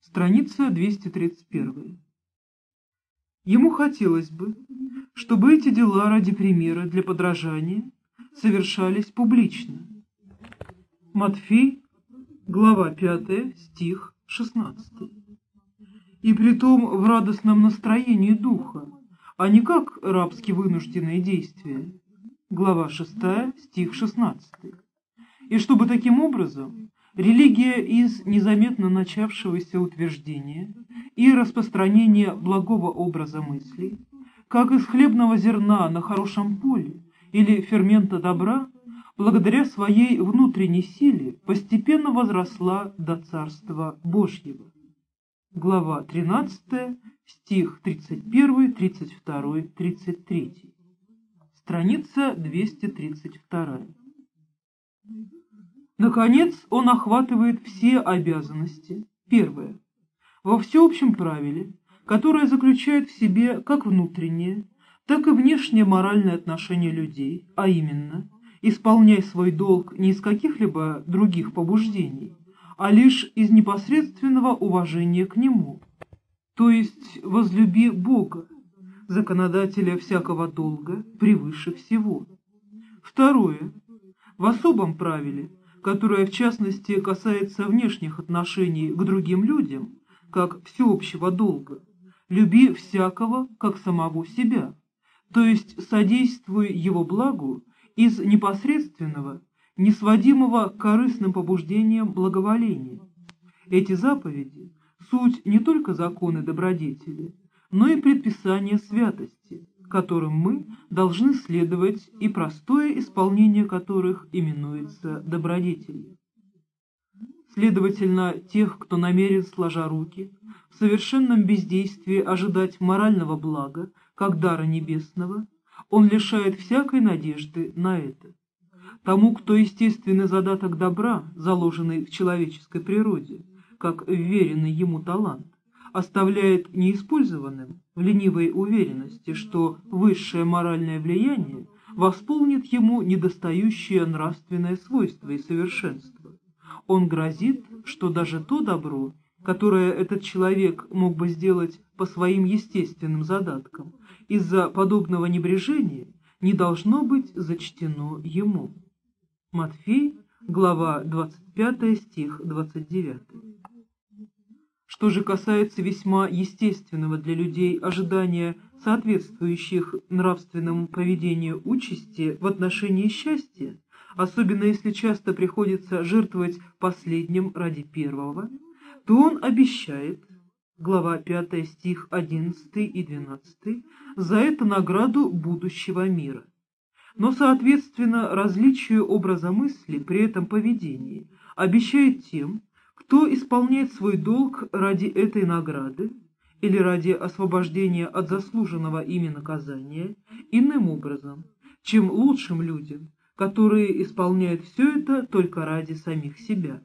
Страница 231. Ему хотелось бы, чтобы эти дела ради примера для подражания совершались публично. Матфей, глава 5, стих 16. И притом в радостном настроении духа, а не как рабски вынужденные действия. Глава 6, стих 16. И чтобы таким образом религия из незаметно начавшегося утверждения и распространения благого образа мыслей, как из хлебного зерна на хорошем поле или фермента добра, благодаря своей внутренней силе постепенно возросла до Царства Божьего. Глава 13, стих 31, 32, 33. Страница 232. Наконец, он охватывает все обязанности. Первое. Во всеобщем правиле, которое заключает в себе как внутреннее, так и внешнее моральное отношение людей, а именно, исполняй свой долг не из каких-либо других побуждений, а лишь из непосредственного уважения к нему, то есть возлюби Бога, законодателя всякого долга, превыше всего. Второе. В особом правиле, которое в частности касается внешних отношений к другим людям, как всеобщего долга, люби всякого, как самого себя, то есть содействуй его благу из непосредственного, несводимого корыстным побуждениям благоволения. Эти заповеди – суть не только законы добродетели, но и предписания святости, которым мы должны следовать и простое исполнение которых именуется добродетелью. Следовательно, тех, кто намерен, сложа руки, в совершенном бездействии ожидать морального блага, как дара небесного, он лишает всякой надежды на это. Тому, кто естественный задаток добра, заложенный в человеческой природе, как вверенный ему талант, оставляет неиспользованным в ленивой уверенности, что высшее моральное влияние восполнит ему недостающее нравственное свойство и совершенство. Он грозит, что даже то добро, которое этот человек мог бы сделать по своим естественным задаткам, из-за подобного небрежения не должно быть зачтено ему. Матфей, глава 25, стих 29. Что же касается весьма естественного для людей ожидания соответствующих нравственному поведению участи в отношении счастья, особенно если часто приходится жертвовать последним ради первого, то он обещает, глава 5 стих 11 и 12, за это награду будущего мира. Но, соответственно, различию образа мысли при этом поведении обещает тем, кто исполняет свой долг ради этой награды или ради освобождения от заслуженного ими наказания иным образом, чем лучшим людям, которые исполняют все это только ради самих себя.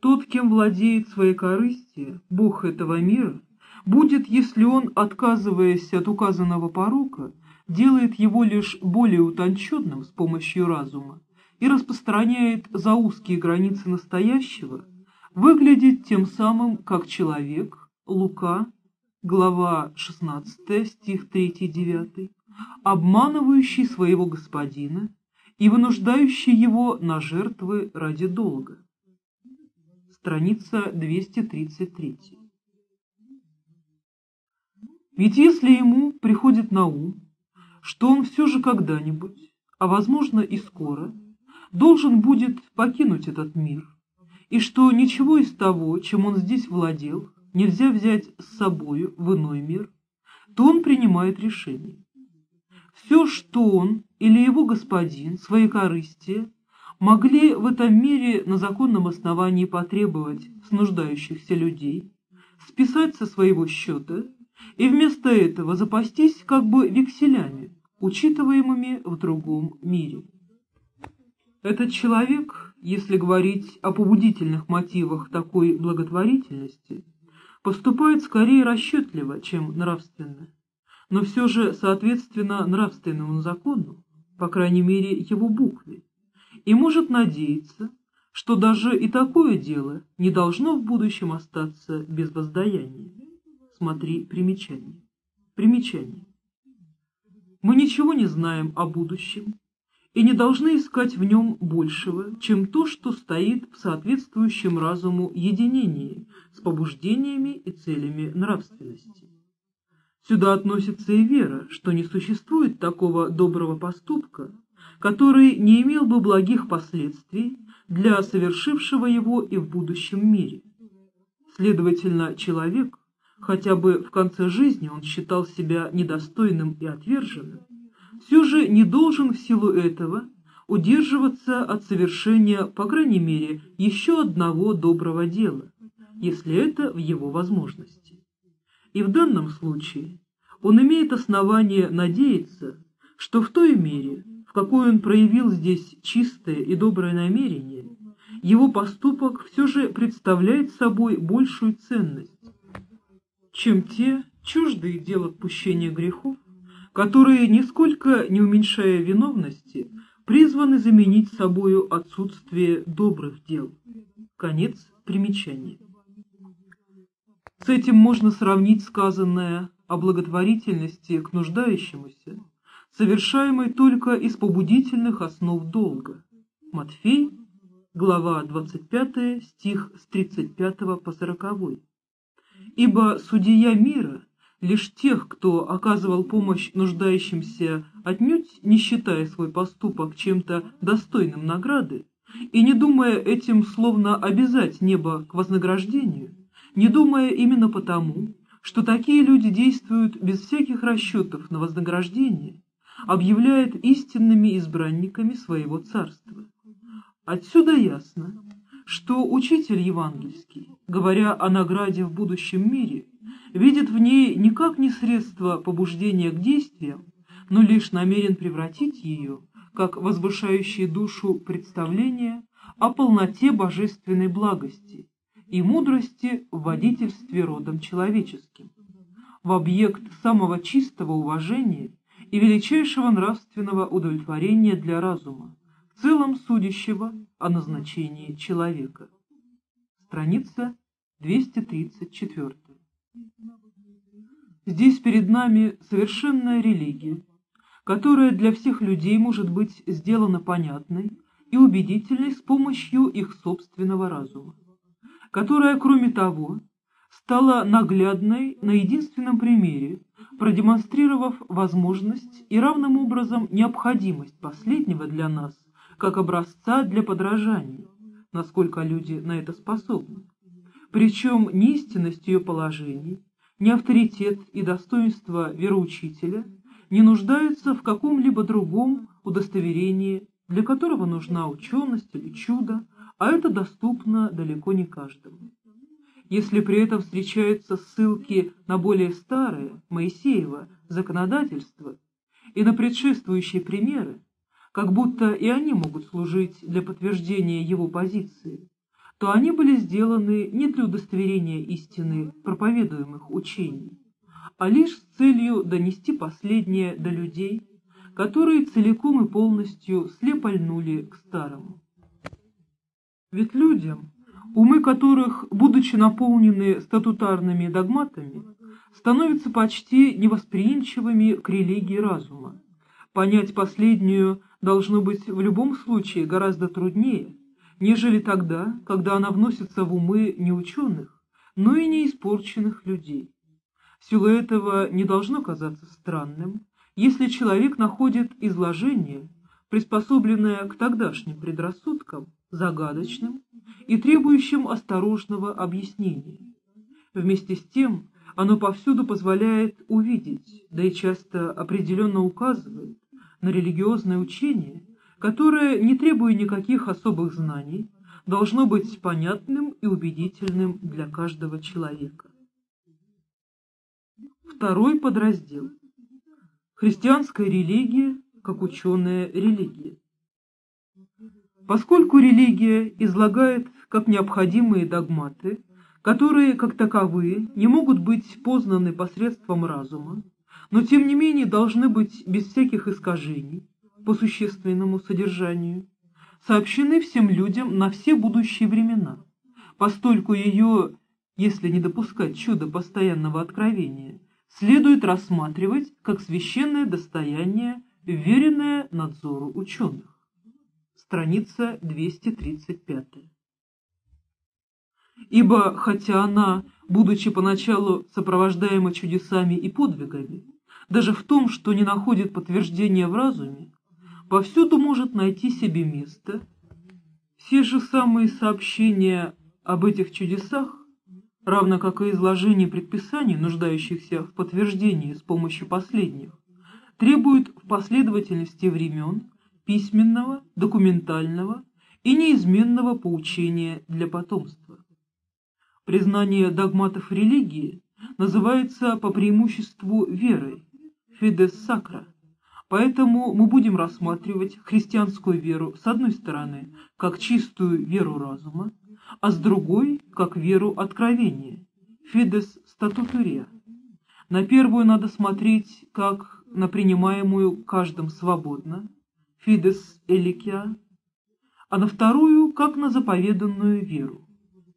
Тот, кем владеет своей корыстью, Бог этого мира, будет, если он, отказываясь от указанного порока, делает его лишь более утонченным с помощью разума и распространяет за узкие границы настоящего, выглядит тем самым как человек, Лука, глава 16, стих 3-9, обманывающий своего господина и вынуждающий его на жертвы ради долга. Страница 233. Ведь если ему приходит на ум, что он все же когда-нибудь, а возможно и скоро, должен будет покинуть этот мир, и что ничего из того, чем он здесь владел, нельзя взять с собою в иной мир, то он принимает решение. Все, что он или его господин, свои корысти, могли в этом мире на законном основании потребовать с нуждающихся людей, списать со своего счета и вместо этого запастись как бы векселями, учитываемыми в другом мире. Этот человек, если говорить о побудительных мотивах такой благотворительности, поступает скорее расчетливо, чем нравственно, но все же соответственно нравственному закону, по крайней мере его букве, и может надеяться, что даже и такое дело не должно в будущем остаться без воздаяния. Смотри примечание. Примечание. Мы ничего не знаем о будущем и не должны искать в нем большего, чем то, что стоит в соответствующем разуму единении с побуждениями и целями нравственности. Сюда относится и вера, что не существует такого доброго поступка, который не имел бы благих последствий для совершившего его и в будущем мире. Следовательно, человек, хотя бы в конце жизни он считал себя недостойным и отверженным, все же не должен в силу этого удерживаться от совершения, по крайней мере, еще одного доброго дела, если это в его возможности. И в данном случае он имеет основание надеяться, что в той мере, в какой он проявил здесь чистое и доброе намерение, его поступок все же представляет собой большую ценность, чем те чуждые дел отпущения грехов, которые, нисколько не уменьшая виновности, призваны заменить собою отсутствие добрых дел. Конец примечания. С этим можно сравнить сказанное о благотворительности к нуждающемуся, совершаемой только из побудительных основ долга. Матфей, глава 25, стих с 35 по 40. Ибо судья мира, лишь тех, кто оказывал помощь нуждающимся, отнюдь не считая свой поступок чем-то достойным награды, и не думая этим словно обязать небо к вознаграждению, не думая именно потому, что такие люди действуют без всяких расчетов на вознаграждение, объявляет истинными избранниками своего царства. Отсюда ясно, что учитель евангельский, говоря о награде в будущем мире, видит в ней никак не средство побуждения к действиям, но лишь намерен превратить ее, как возвышающее душу представление о полноте божественной благости и мудрости в водительстве родом человеческим, в объект самого чистого уважения и величайшего нравственного удовлетворения для разума, в целом судящего о назначении человека. Страница 234. Здесь перед нами совершенная религия, которая для всех людей может быть сделана понятной и убедительной с помощью их собственного разума которая, кроме того, стала наглядной на единственном примере, продемонстрировав возможность и равным образом необходимость последнего для нас, как образца для подражания, насколько люди на это способны. Причем ни истинность ее положений, ни авторитет и достоинство вероучителя не нуждаются в каком-либо другом удостоверении, для которого нужна ученость или чудо, а это доступно далеко не каждому. Если при этом встречаются ссылки на более старое, Моисеево, законодательство и на предшествующие примеры, как будто и они могут служить для подтверждения его позиции, то они были сделаны не для удостоверения истины проповедуемых учений, а лишь с целью донести последнее до людей, которые целиком и полностью слепо льнули к старому. Ведь людям, умы которых, будучи наполнены статутарными догматами, становятся почти невосприимчивыми к религии разума. Понять последнюю должно быть в любом случае гораздо труднее, нежели тогда, когда она вносится в умы не ученых, но и не испорченных людей. Силу этого не должно казаться странным, если человек находит изложение, приспособленное к тогдашним предрассудкам, загадочным и требующим осторожного объяснения. Вместе с тем оно повсюду позволяет увидеть, да и часто определенно указывает на религиозное учение, которое, не требуя никаких особых знаний, должно быть понятным и убедительным для каждого человека. Второй подраздел. Христианская религия как ученая религия. Поскольку религия излагает как необходимые догматы, которые, как таковые, не могут быть познаны посредством разума, но тем не менее должны быть без всяких искажений по существенному содержанию, сообщены всем людям на все будущие времена, постольку ее, если не допускать чуда постоянного откровения, следует рассматривать как священное достояние, веренное надзору ученых. Страница 235. Ибо, хотя она, будучи поначалу сопровождаема чудесами и подвигами, даже в том, что не находит подтверждения в разуме, повсюду может найти себе место. Все же самые сообщения об этих чудесах, равно как и изложение предписаний, нуждающихся в подтверждении с помощью последних, требуют в последовательности времен письменного, документального и неизменного поучения для потомства. Признание догматов религии называется по преимуществу верой, фидес сакра. Поэтому мы будем рассматривать христианскую веру с одной стороны как чистую веру разума, а с другой как веру откровения, фидес статутурия. На первую надо смотреть как на принимаемую каждым свободно, фидес эликия, а на вторую как на заповеданную веру,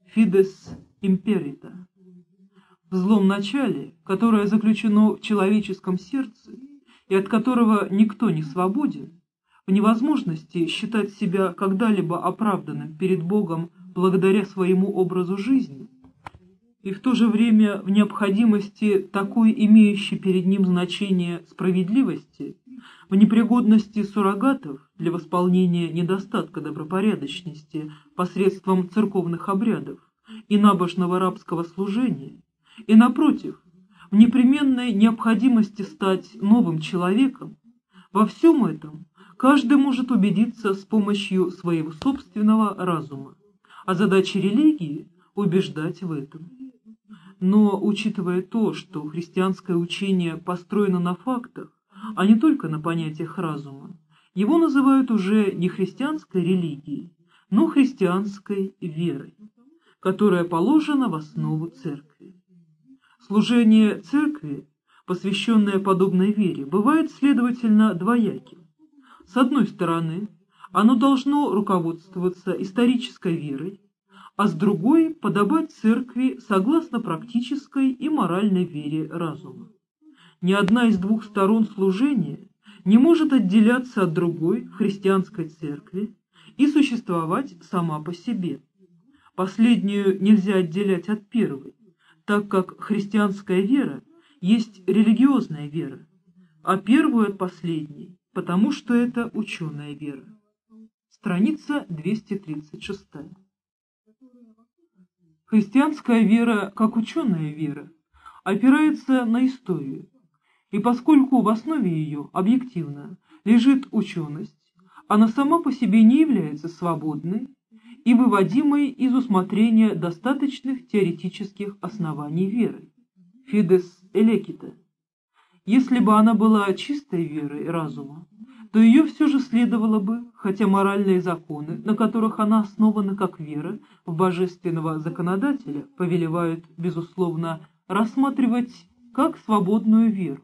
фидес империта. В злом начале, которое заключено в человеческом сердце и от которого никто не свободен, в невозможности считать себя когда-либо оправданным перед Богом благодаря своему образу жизни, и в то же время в необходимости такой имеющей перед ним значение справедливости, в непригодности суррогатов для восполнения недостатка добропорядочности посредством церковных обрядов и набожного рабского служения, и, напротив, непременной необходимости стать новым человеком, во всем этом каждый может убедиться с помощью своего собственного разума, а задача религии – убеждать в этом. Но, учитывая то, что христианское учение построено на фактах, а не только на понятиях разума, его называют уже не христианской религией, но христианской верой, которая положена в основу церкви. Служение церкви, посвященное подобной вере, бывает, следовательно, двояким. С одной стороны, оно должно руководствоваться исторической верой, а с другой – подобать церкви согласно практической и моральной вере разума. Ни одна из двух сторон служения не может отделяться от другой христианской церкви и существовать сама по себе. Последнюю нельзя отделять от первой, так как христианская вера есть религиозная вера, а первую от последней, потому что это ученая вера. Страница 236. Христианская вера, как ученая вера, опирается на историю, и поскольку в основе ее объективно лежит ученость, она сама по себе не является свободной и выводимой из усмотрения достаточных теоретических оснований веры. Фидес элекита. Если бы она была чистой верой разума, то ее все же следовало бы, хотя моральные законы, на которых она основана как вера в божественного законодателя, повелевают, безусловно, рассматривать как свободную веру,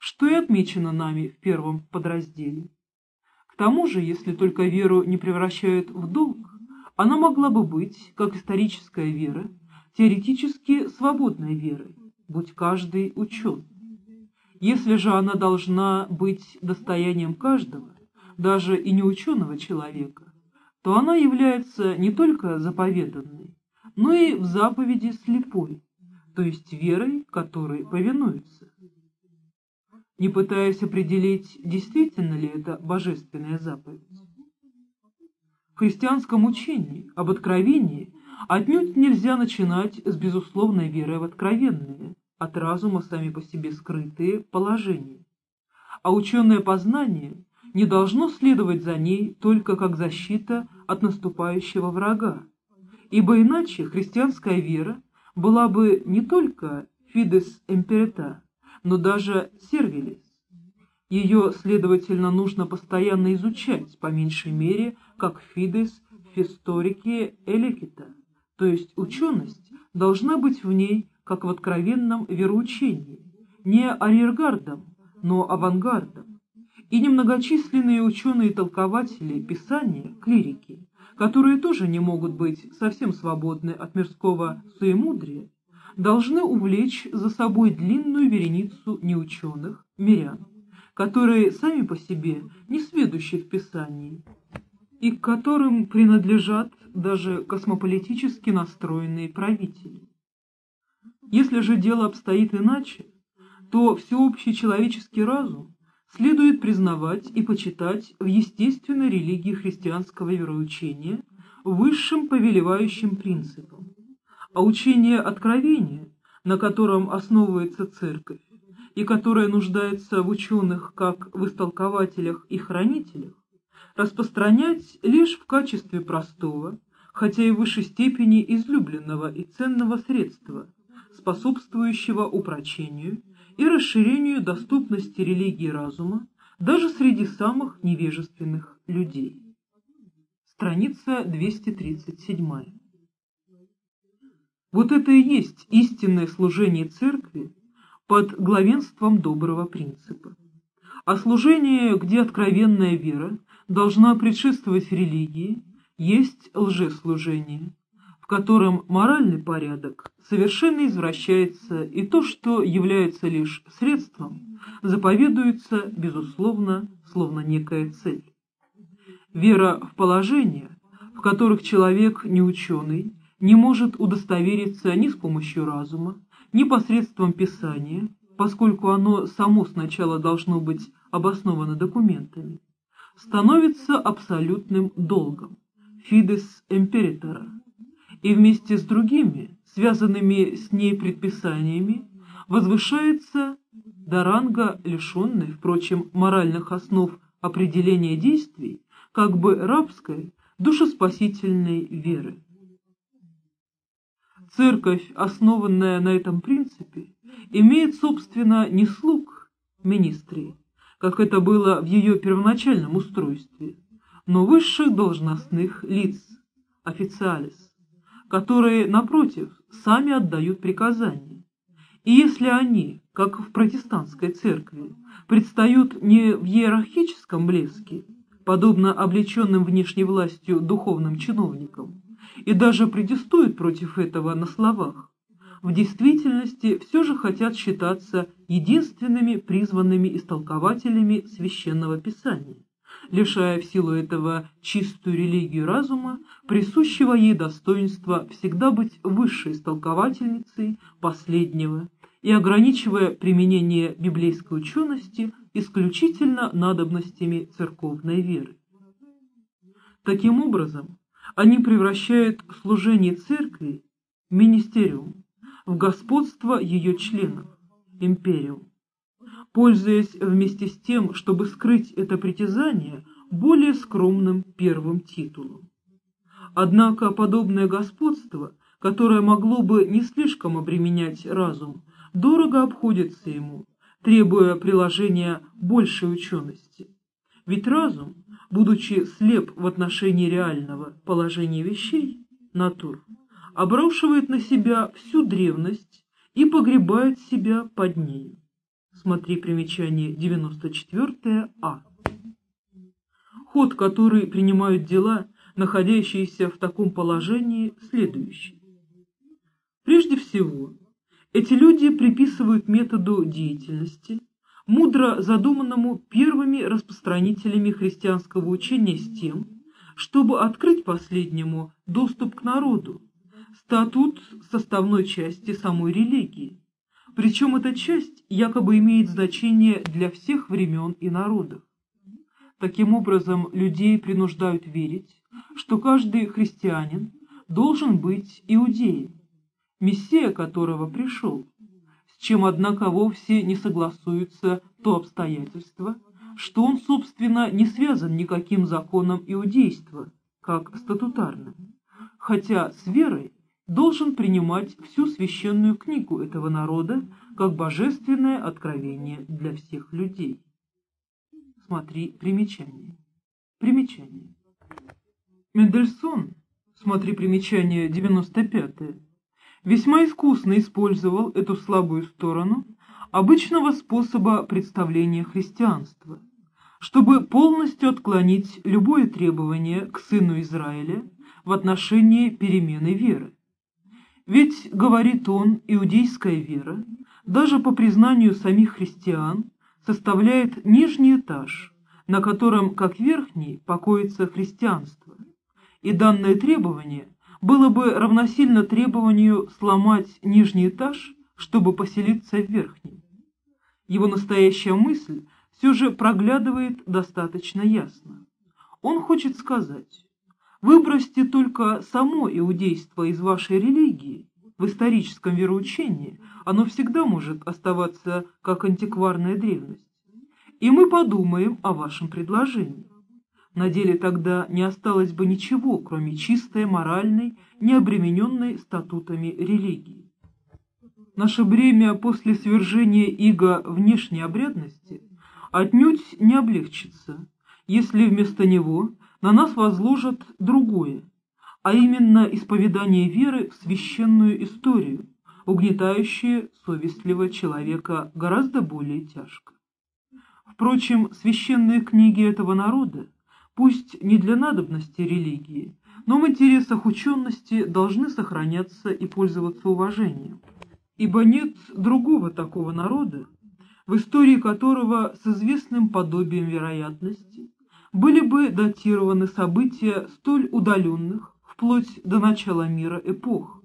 что и отмечено нами в первом подразделе. К тому же, если только веру не превращают в долг, она могла бы быть, как историческая вера, теоретически свободной верой, будь каждый учен. Если же она должна быть достоянием каждого, даже и неученого человека, то она является не только заповеданной, но и в заповеди слепой, то есть верой, которой повинуется. Не пытаясь определить, действительно ли это божественная заповедь, христианском учении об откровении отнюдь нельзя начинать с безусловной веры в откровенные, от разума сами по себе скрытые положения. А ученое познание не должно следовать за ней только как защита от наступающего врага, ибо иначе христианская вера была бы не только фидес империта, но даже сервилис. Ее, следовательно, нужно постоянно изучать, по меньшей мере, как фидес фисторики эликита, то есть ученость должна быть в ней, как в откровенном вероучении, не арьергардом, но авангардом. и немногочисленные ученые-толкователи Писания, клирики, которые тоже не могут быть совсем свободны от мирского суемудрия, должны увлечь за собой длинную вереницу неученых, мирян, которые сами по себе не сведущи в Писании, и к которым принадлежат даже космополитически настроенные правители. Если же дело обстоит иначе, то всеобщий человеческий разум следует признавать и почитать в естественной религии христианского вероучения высшим повелевающим принципом, а учение откровения, на котором основывается церковь, и которое нуждается в ученых как в истолкователях и хранителях, распространять лишь в качестве простого, хотя и в высшей степени излюбленного и ценного средства, способствующего упрочению и расширению доступности религии разума даже среди самых невежественных людей. Страница 237. Вот это и есть истинное служение церкви под главенством доброго принципа. А служение, где откровенная вера должна предшествовать религии, есть лжеслужение, в котором моральный порядок совершенно извращается, и то, что является лишь средством, заповедуется, безусловно, словно некая цель. Вера в положения, в которых человек не ученый, не может удостовериться ни с помощью разума, ни посредством Писания, поскольку оно само сначала должно быть обосновано документами, становится абсолютным долгом, фидес императора, и вместе с другими, связанными с ней предписаниями, возвышается до ранга лишенной, впрочем, моральных основ определения действий, как бы рабской, душеспасительной веры. Церковь, основанная на этом принципе, имеет, собственно, не слуг, министрии, как это было в ее первоначальном устройстве, но высших должностных лиц, официалис, которые, напротив, сами отдают приказания. И если они, как в протестантской церкви, предстают не в иерархическом блеске, подобно облеченным внешней властью духовным чиновникам, и даже протестуют против этого на словах, в действительности все же хотят считаться единственными призванными истолкователями священного писания, лишая в силу этого чистую религию разума, присущего ей достоинства всегда быть высшей истолковательницей последнего и ограничивая применение библейской учености исключительно надобностями церковной веры. Таким образом, они превращают служение церкви в министериум, в господство ее членов, империум, пользуясь вместе с тем, чтобы скрыть это притязание более скромным первым титулом. Однако подобное господство, которое могло бы не слишком обременять разум, дорого обходится ему, требуя приложения большей учености. Ведь разум, будучи слеп в отношении реального положения вещей, натур, обрушивает на себя всю древность и погребает себя под ней. Смотри примечание 94а. Ход, который принимают дела, находящиеся в таком положении, следующий. Прежде всего, эти люди приписывают методу деятельности, мудро задуманному первыми распространителями христианского учения с тем, чтобы открыть последнему доступ к народу, статут составной части самой религии. Причем эта часть якобы имеет значение для всех времен и народов. Таким образом, людей принуждают верить, что каждый христианин должен быть иудеем, мессия которого пришел, с чем, однако, вовсе не согласуется то обстоятельство, что он, собственно, не связан никаким законом иудейства, как статутарным, хотя с верой должен принимать всю священную книгу этого народа как божественное откровение для всех людей. Смотри примечание. Примечание. Мендельсон, смотри примечание 95 весьма искусно использовал эту слабую сторону обычного способа представления христианства, чтобы полностью отклонить любое требование к сыну Израиля в отношении перемены веры. Ведь, говорит он, иудейская вера, даже по признанию самих христиан, составляет нижний этаж, на котором, как верхний, покоится христианство. И данное требование было бы равносильно требованию сломать нижний этаж, чтобы поселиться в верхнем. Его настоящая мысль все же проглядывает достаточно ясно. Он хочет сказать, выбросьте только само иудейство из вашей религии, в историческом вероучении оно всегда может оставаться как антикварная древность, и мы подумаем о вашем предложении. На деле тогда не осталось бы ничего, кроме чистой, моральной, необремененной статутами религии. Наше бремя после свержения иго внешней обрядности отнюдь не облегчится, если вместо него на нас возложат другое, а именно исповедание веры в священную историю, угнетающее совестливого человека гораздо более тяжко. Впрочем, священные книги этого народа, пусть не для надобности религии, но в интересах учености должны сохраняться и пользоваться уважением, ибо нет другого такого народа, в истории которого с известным подобием вероятности были бы датированы события столь удаленных вплоть до начала мира эпох,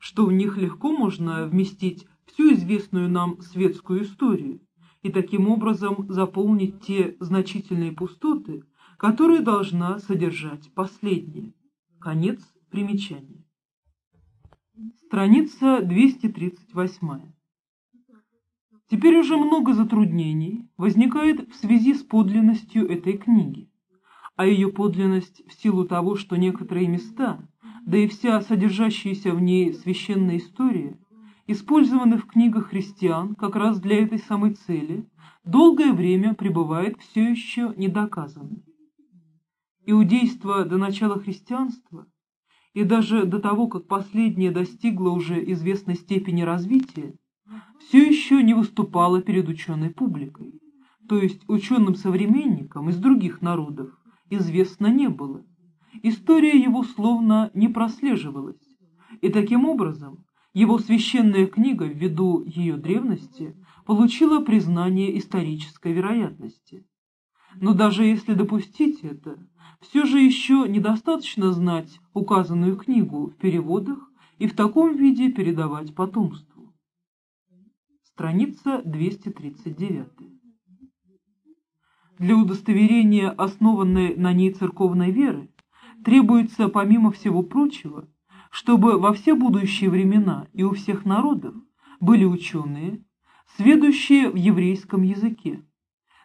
что в них легко можно вместить всю известную нам светскую историю и таким образом заполнить те значительные пустоты, которые должна содержать последняя. Конец примечания. Страница 238. Теперь уже много затруднений возникает в связи с подлинностью этой книги, а ее подлинность в силу того, что некоторые места, да и вся содержащаяся в ней священная история, использованы в книгах христиан как раз для этой самой цели, долгое время пребывает все еще недоказанной. Иудейство до начала христианства и даже до того, как последнее достигло уже известной степени развития, все еще не выступала перед ученой публикой, то есть ученым-современникам из других народов известно не было. История его словно не прослеживалась, и таким образом его священная книга ввиду ее древности получила признание исторической вероятности. Но даже если допустить это, все же еще недостаточно знать указанную книгу в переводах и в таком виде передавать потомству. Страница 239. Для удостоверения основанной на ней церковной веры требуется, помимо всего прочего, чтобы во все будущие времена и у всех народов были ученые, сведущие в еврейском языке,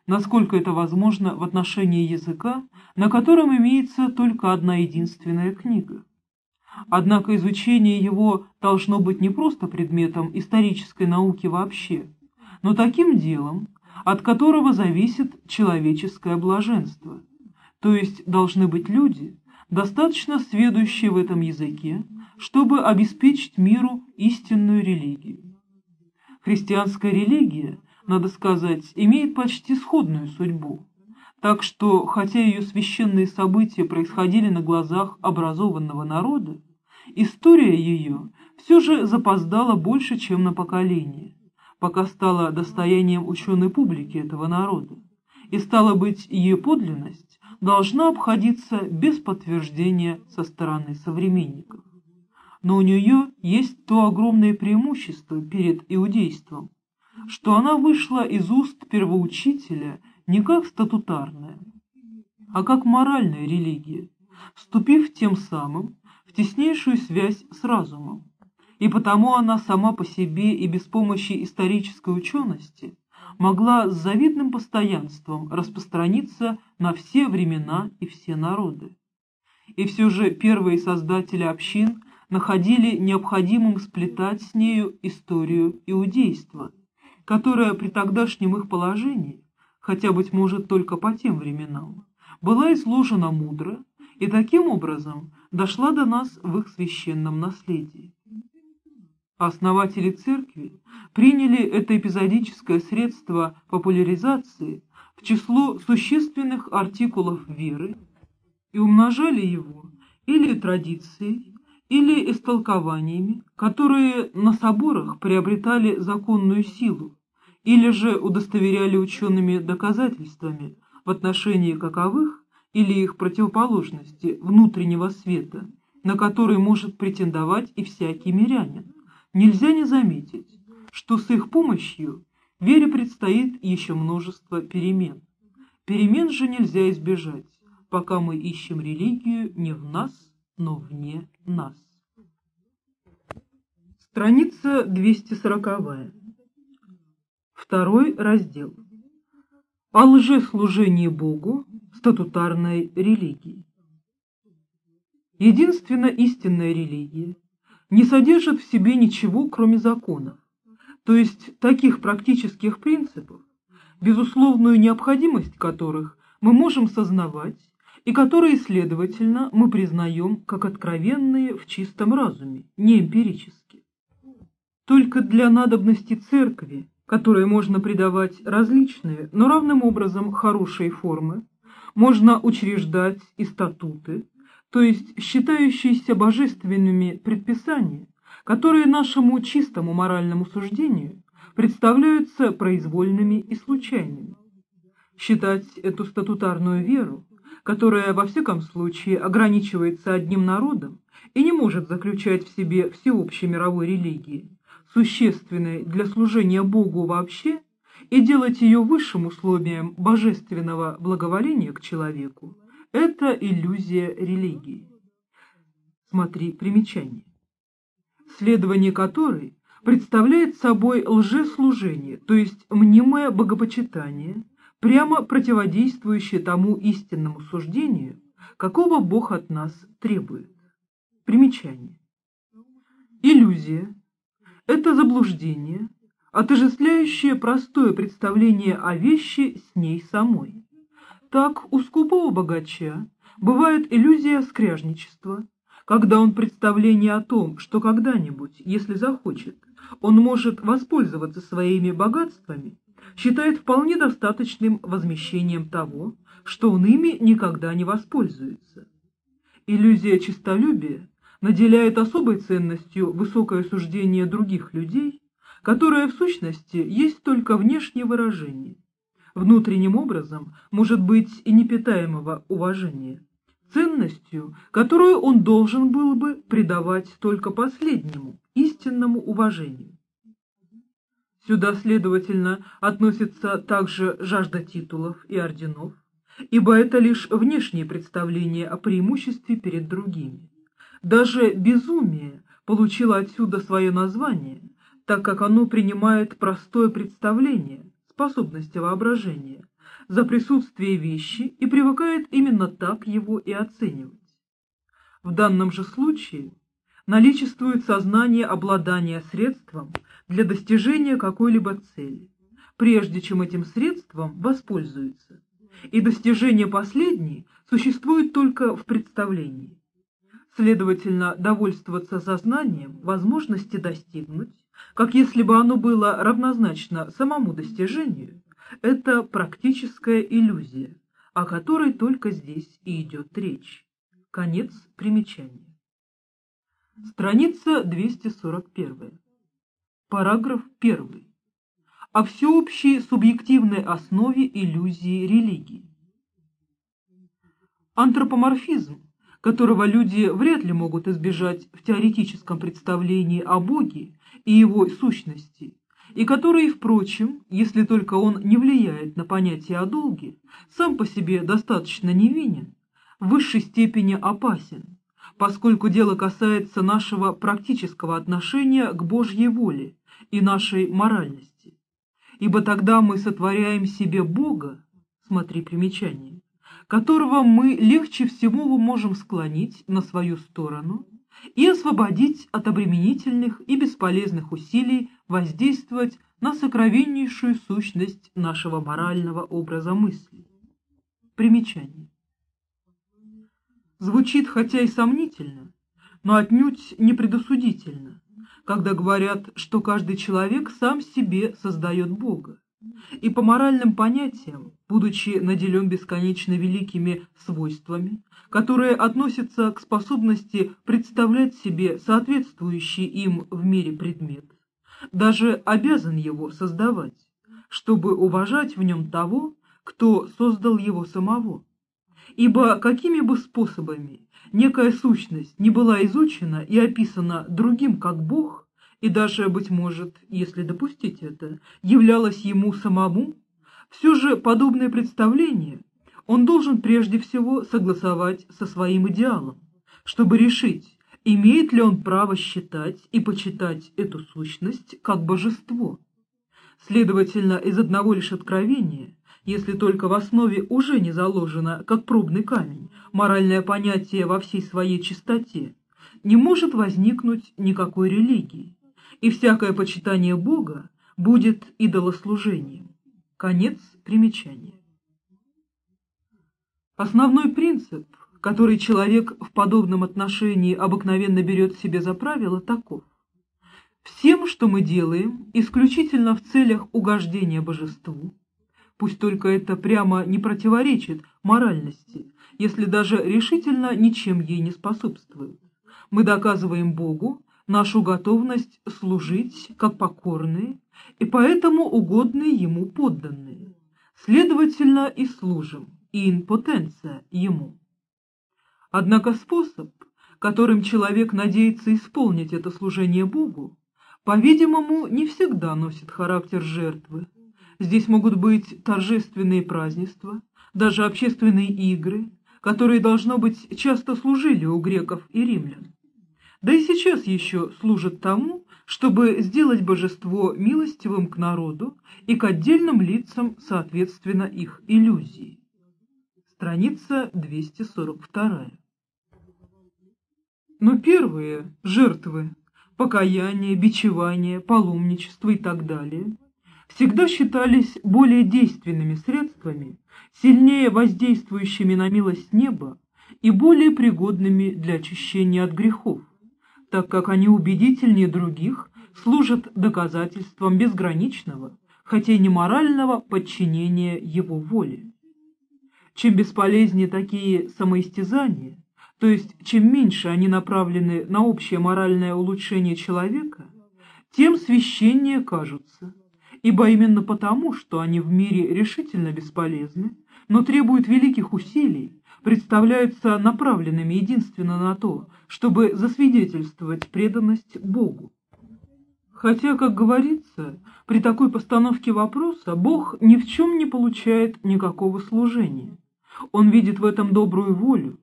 насколько это возможно в отношении языка, на котором имеется только одна единственная книга. Однако изучение его должно быть не просто предметом исторической науки вообще, но таким делом, от которого зависит человеческое блаженство. То есть должны быть люди, достаточно сведущие в этом языке, чтобы обеспечить миру истинную религию. Христианская религия, надо сказать, имеет почти сходную судьбу. Так что, хотя ее священные события происходили на глазах образованного народа, история ее все же запоздала больше, чем на поколение, пока стала достоянием ученой публики этого народа, и, стала быть, ее подлинность должна обходиться без подтверждения со стороны современников. Но у нее есть то огромное преимущество перед иудейством, что она вышла из уст первоучителя – не как статутарная, а как моральная религия, вступив тем самым в теснейшую связь с разумом. И потому она сама по себе и без помощи исторической учености могла с завидным постоянством распространиться на все времена и все народы. И все же первые создатели общин находили необходимым сплетать с нею историю иудейства, которая при тогдашнем их положении хотя, быть может, только по тем временам, была изложена мудро и таким образом дошла до нас в их священном наследии. Основатели церкви приняли это эпизодическое средство популяризации в число существенных артикулов веры и умножали его или традицией, или истолкованиями, которые на соборах приобретали законную силу, или же удостоверяли учеными доказательствами в отношении каковых или их противоположности внутреннего света, на который может претендовать и всякий мирянин, нельзя не заметить, что с их помощью вере предстоит еще множество перемен. Перемен же нельзя избежать, пока мы ищем религию не в нас, но вне нас. Страница 240. Второй раздел. О лжеслужении Богу статутарной религии. Единственно истинная религия не содержит в себе ничего, кроме законов, то есть таких практических принципов, безусловную необходимость которых мы можем сознавать и которые, следовательно, мы признаем как откровенные в чистом разуме, не эмпирически. Только для надобности церкви, которой можно придавать различные, но равным образом хорошие формы, можно учреждать и статуты, то есть считающиеся божественными предписания, которые нашему чистому моральному суждению представляются произвольными и случайными. Считать эту статутарную веру, которая во всяком случае ограничивается одним народом и не может заключать в себе всеобщей мировой религии, существенной для служения Богу вообще, и делать ее высшим условием божественного благоволения к человеку, это иллюзия религии. Смотри примечание. Следование которой представляет собой лжеслужение, то есть мнимое богопочитание, прямо противодействующее тому истинному суждению, какого Бог от нас требует. Примечание. Иллюзия – это заблуждение, отождествляющее простое представление о вещи с ней самой. Так у скупого богача бывает иллюзия скряжничества, когда он представление о том, что когда-нибудь, если захочет, он может воспользоваться своими богатствами, считает вполне достаточным возмещением того, что он ими никогда не воспользуется. Иллюзия честолюбия наделяет особой ценностью высокое суждение других людей, которое в сущности есть только внешнее выражение. Внутренним образом может быть и непитаемого уважения, ценностью, которую он должен был бы придавать только последнему, истинному уважению. Сюда, следовательно, относится также жажда титулов и орденов, ибо это лишь внешнее представление о преимуществе перед другими. Даже безумие получило отсюда свое название, так как оно принимает простое представление, способность воображения, за присутствие вещи и привыкает именно так его и оценивать. В данном же случае наличествует сознание обладания средством для достижения какой-либо цели, прежде чем этим средством воспользуются, и достижение последней существует только в представлении. Следовательно, довольствоваться сознанием возможности достигнуть, как если бы оно было равнозначно самому достижению, это практическая иллюзия, о которой только здесь и идет речь. Конец примечания. Страница 241. Параграф 1. О всеобщей субъективной основе иллюзии религии. Антропоморфизм которого люди вряд ли могут избежать в теоретическом представлении о Боге и его сущности, и который, впрочем, если только он не влияет на понятие о долге, сам по себе достаточно невинен, в высшей степени опасен, поскольку дело касается нашего практического отношения к Божьей воле и нашей моральности. Ибо тогда мы сотворяем себе Бога, смотри примечание, которого мы легче всего можем склонить на свою сторону и освободить от обременительных и бесполезных усилий воздействовать на сокровеннейшую сущность нашего морального образа мысли. Примечание. Звучит хотя и сомнительно, но отнюдь не предосудительно, когда говорят, что каждый человек сам себе создает Бога. И по моральным понятиям, будучи наделен бесконечно великими свойствами, которые относятся к способности представлять себе соответствующий им в мире предмет, даже обязан его создавать, чтобы уважать в нем того, кто создал его самого. Ибо какими бы способами некая сущность не была изучена и описана другим как Бог, и даже, быть может, если допустить это, являлась ему самому, все же подобное представление он должен прежде всего согласовать со своим идеалом, чтобы решить, имеет ли он право считать и почитать эту сущность как божество. Следовательно, из одного лишь откровения, если только в основе уже не заложено, как пробный камень, моральное понятие во всей своей чистоте, не может возникнуть никакой религии, и всякое почитание Бога будет идолослужением. Конец примечания. Основной принцип, который человек в подобном отношении обыкновенно берет себе за правило, таков. Всем, что мы делаем, исключительно в целях угождения божеству, пусть только это прямо не противоречит моральности, если даже решительно ничем ей не способствует. Мы доказываем Богу нашу готовность служить как покорные и поэтому угодные Ему подданные. Следовательно, и служим, и импотенция Ему. Однако способ, которым человек надеется исполнить это служение Богу, по-видимому, не всегда носит характер жертвы. Здесь могут быть торжественные празднества, даже общественные игры, которые, должно быть, часто служили у греков и римлян. Да и сейчас еще служат тому, чтобы сделать божество милостивым к народу и к отдельным лицам, соответственно, их иллюзии. Страница 242. Но первые жертвы – покаяние, бичевание, паломничество и так далее – всегда считались более действенными средствами, сильнее воздействующими на милость неба и более пригодными для очищения от грехов, так как они убедительнее других служат доказательством безграничного, хотя и не морального подчинения его воле. Чем бесполезнее такие самоистязания, то есть чем меньше они направлены на общее моральное улучшение человека, тем священнее кажутся, ибо именно потому, что они в мире решительно бесполезны, но требуют великих усилий, представляются направленными единственно на то, чтобы засвидетельствовать преданность Богу. Хотя, как говорится, при такой постановке вопроса Бог ни в чем не получает никакого служения. Он видит в этом добрую волю,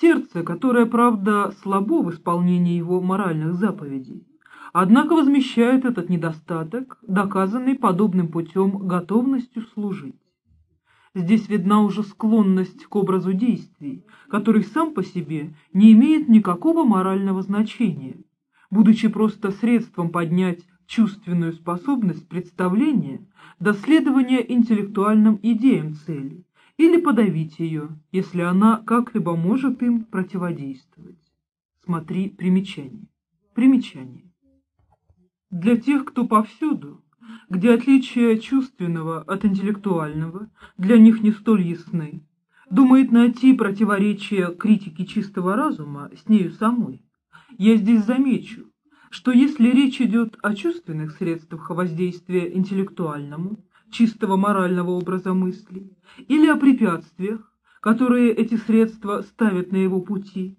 сердце, которое, правда, слабо в исполнении его моральных заповедей, однако возмещает этот недостаток, доказанный подобным путем готовностью служить. Здесь видна уже склонность к образу действий, который сам по себе не имеет никакого морального значения, будучи просто средством поднять чувственную способность представления до следования интеллектуальным идеям цели или подавить ее, если она как-либо может им противодействовать. Смотри примечание. Примечание. Для тех, кто повсюду, где отличия чувственного от интеллектуального для них не столь ясны, думает найти противоречие критики чистого разума с нею самой. Я здесь замечу, что если речь идет о чувственных средствах воздействия интеллектуальному, чистого морального образа мысли, или о препятствиях, которые эти средства ставят на его пути,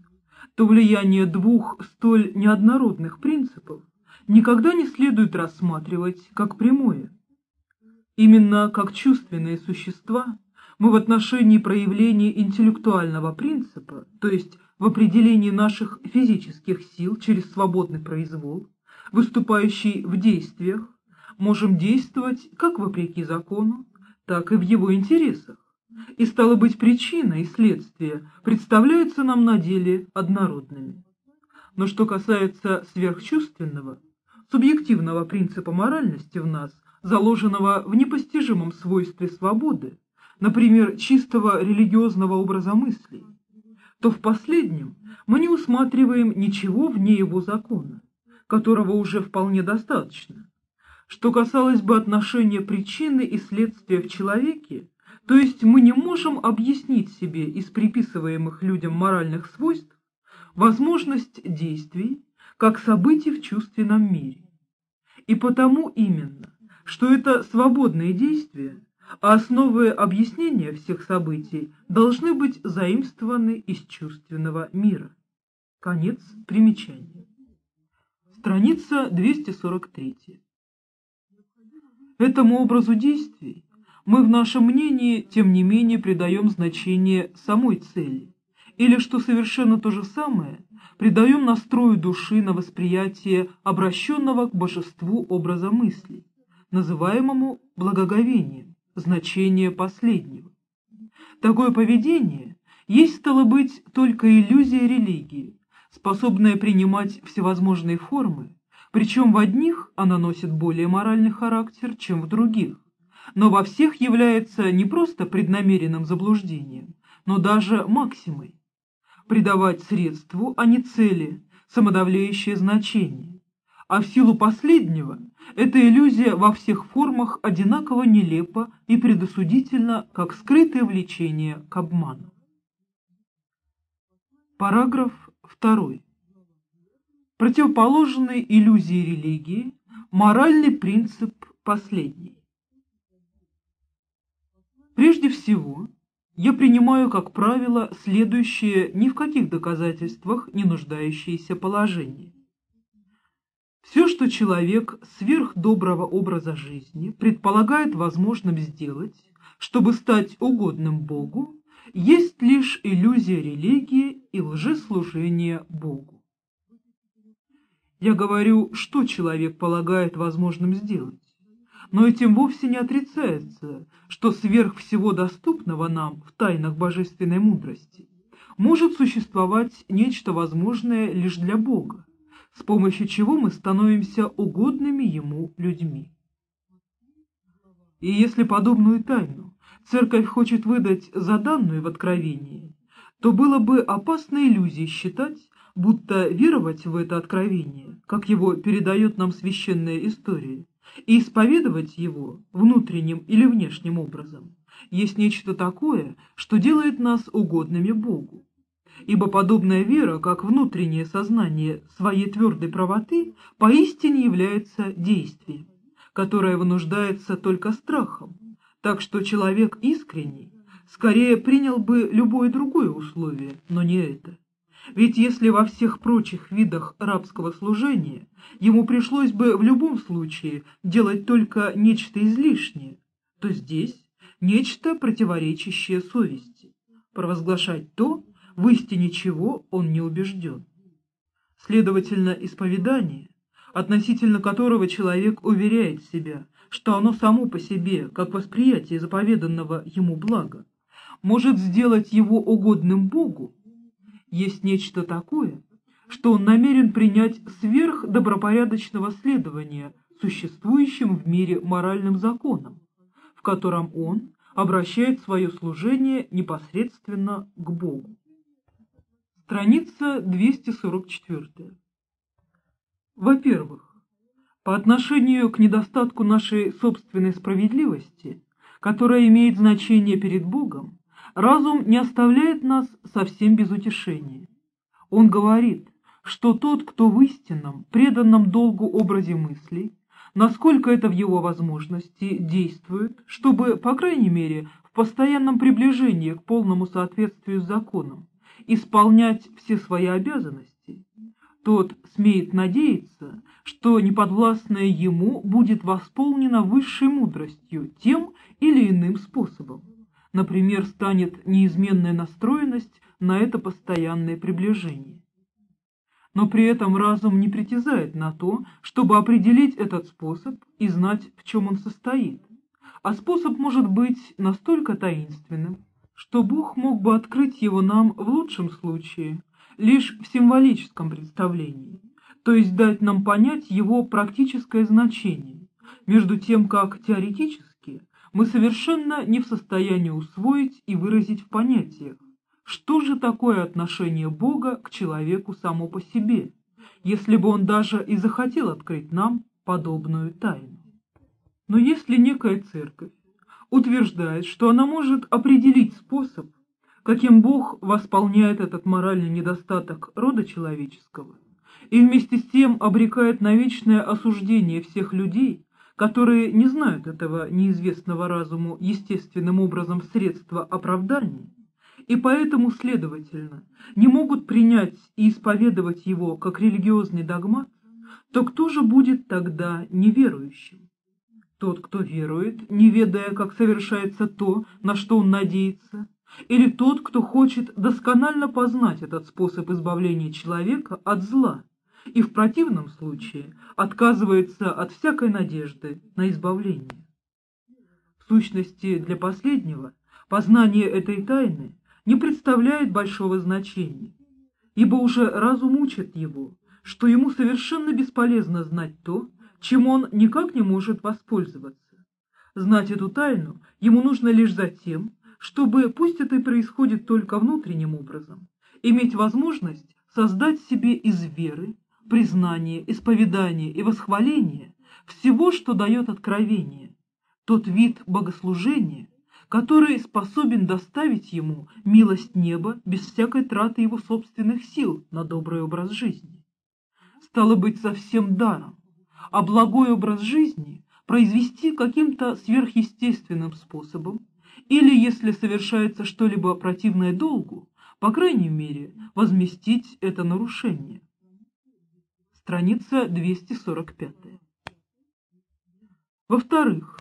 то влияние двух столь неоднородных принципов никогда не следует рассматривать как прямое. Именно как чувственные существа мы в отношении проявления интеллектуального принципа, то есть в определении наших физических сил через свободный произвол, выступающий в действиях, можем действовать как вопреки закону, так и в его интересах. И стало быть, причина и следствие представляются нам на деле однородными. Но что касается сверхчувственного, субъективного принципа моральности в нас, заложенного в непостижимом свойстве свободы, например, чистого религиозного образа мыслей, то в последнем мы не усматриваем ничего вне его закона, которого уже вполне достаточно. Что касалось бы отношения причины и следствия в человеке, то есть мы не можем объяснить себе из приписываемых людям моральных свойств возможность действий как событий в чувственном мире. И потому именно, что это свободные действия, а основы объяснения всех событий должны быть заимствованы из чувственного мира. Конец примечания. Страница 243. Этому образу действий мы в нашем мнении, тем не менее, придаем значение самой цели, или, что совершенно то же самое, придаем настрою души на восприятие обращенного к божеству образа мыслей, называемому благоговением, значение последнего. Такое поведение есть, стало быть, только иллюзия религии, способная принимать всевозможные формы, причем в одних она носит более моральный характер, чем в других, но во всех является не просто преднамеренным заблуждением, но даже максимой. Придавать средству, а не цели, самодавляющее значение. А в силу последнего эта иллюзия во всех формах одинаково нелепа и предосудительна, как скрытое влечение к обману. Параграф 2. Противоположный иллюзии религии – моральный принцип последний. Прежде всего, я принимаю как правило следующее ни в каких доказательствах не нуждающееся положение. Все, что человек сверх доброго образа жизни предполагает возможным сделать, чтобы стать угодным Богу, есть лишь иллюзия религии и лжеслужения Богу. Я говорю, что человек полагает возможным сделать но этим вовсе не отрицается, что сверх всего доступного нам в тайнах божественной мудрости может существовать нечто возможное лишь для Бога, с помощью чего мы становимся угодными Ему людьми. И если подобную тайну Церковь хочет выдать за данную в Откровении, то было бы опасной иллюзией считать, будто веровать в это откровение, как его передает нам священная история, и исповедовать его внутренним или внешним образом есть нечто такое, что делает нас угодными Богу. Ибо подобная вера, как внутреннее сознание своей твердой правоты, поистине является действием, которое вынуждается только страхом, так что человек искренний скорее принял бы любое другое условие, но не это. Ведь если во всех прочих видах рабского служения ему пришлось бы в любом случае делать только нечто излишнее, то здесь нечто противоречащее совести, провозглашать то, в истине чего он не убежден. Следовательно, исповедание, относительно которого человек уверяет себя, что оно само по себе, как восприятие заповеданного ему блага, может сделать его угодным Богу, есть нечто такое, что он намерен принять сверх добропорядочного следования существующим в мире моральным законам, в котором он обращает свое служение непосредственно к Богу. Страница 244. Во-первых, по отношению к недостатку нашей собственной справедливости, которая имеет значение перед Богом, Разум не оставляет нас совсем без утешения. Он говорит, что тот, кто в истинном, преданном долгу образе мыслей, насколько это в его возможности, действует, чтобы, по крайней мере, в постоянном приближении к полному соответствию с законом, исполнять все свои обязанности, тот смеет надеяться, что неподвластное ему будет восполнено высшей мудростью тем или иным способом например, станет неизменная настроенность на это постоянное приближение. Но при этом разум не притязает на то, чтобы определить этот способ и знать, в чем он состоит. А способ может быть настолько таинственным, что Бог мог бы открыть его нам в лучшем случае лишь в символическом представлении, то есть дать нам понять его практическое значение, между тем как теоретически мы совершенно не в состоянии усвоить и выразить в понятиях, что же такое отношение Бога к человеку само по себе, если бы он даже и захотел открыть нам подобную тайну. Но если некая церковь утверждает, что она может определить способ, каким Бог восполняет этот моральный недостаток рода человеческого, и вместе с тем обрекает на вечное осуждение всех людей, которые не знают этого неизвестного разуму естественным образом средства оправдания, и поэтому, следовательно, не могут принять и исповедовать его как религиозный догмат, то кто же будет тогда неверующим? Тот, кто верует, не ведая, как совершается то, на что он надеется, или тот, кто хочет досконально познать этот способ избавления человека от зла, и в противном случае отказывается от всякой надежды на избавление. В сущности, для последнего познание этой тайны не представляет большого значения, ибо уже разум учит его, что ему совершенно бесполезно знать то, чем он никак не может воспользоваться. Знать эту тайну ему нужно лишь за тем, чтобы, пусть это и происходит только внутренним образом, иметь возможность создать себе из веры, признания, исповедания и восхваления всего, что дает откровение, тот вид богослужения, который способен доставить ему милость неба без всякой траты его собственных сил на добрый образ жизни. Стало быть, совсем даром, а благой образ жизни произвести каким-то сверхъестественным способом, или, если совершается что-либо противное долгу, по крайней мере, возместить это нарушение. Страница 245. Во-вторых,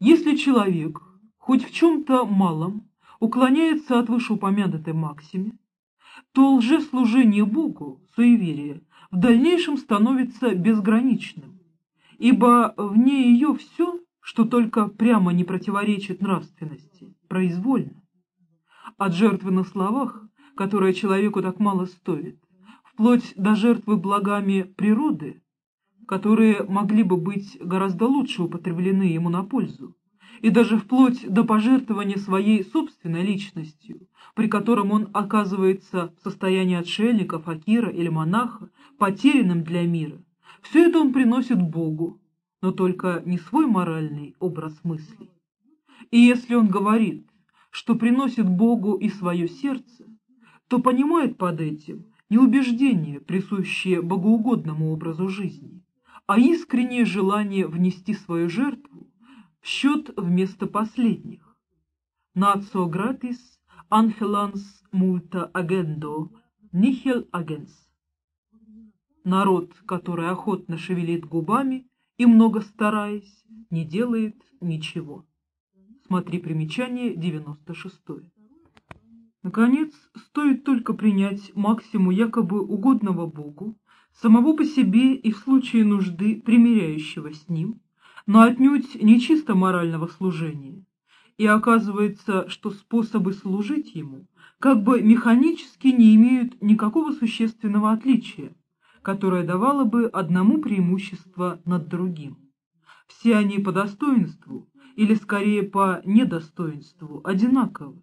если человек хоть в чем-то малом уклоняется от вышеупомянутой максиме, то лжеслужение Богу, суеверие, в дальнейшем становится безграничным, ибо вне ее все, что только прямо не противоречит нравственности, произвольно. От жертвы на словах, которая человеку так мало стоит, вплоть до жертвы благами природы, которые могли бы быть гораздо лучше употреблены ему на пользу, и даже вплоть до пожертвования своей собственной личностью, при котором он оказывается в состоянии отшельника, факира или монаха, потерянным для мира. Все это он приносит Богу, но только не свой моральный образ мыслей. И если он говорит, что приносит Богу и свое сердце, то понимает под этим не убеждение, присущее богоугодному образу жизни, а искреннее желание внести свою жертву в счет вместо последних. Нацио гратис анхеланс мульта агендо нихел агенс. Народ, который охотно шевелит губами и много стараясь, не делает ничего. Смотри примечание 96. Наконец, стоит только принять максиму якобы угодного Богу, самого по себе и в случае нужды примиряющего с ним, но отнюдь не чисто морального служения. И оказывается, что способы служить ему как бы механически не имеют никакого существенного отличия, которое давало бы одному преимущество над другим. Все они по достоинству, или скорее по недостоинству, одинаковы.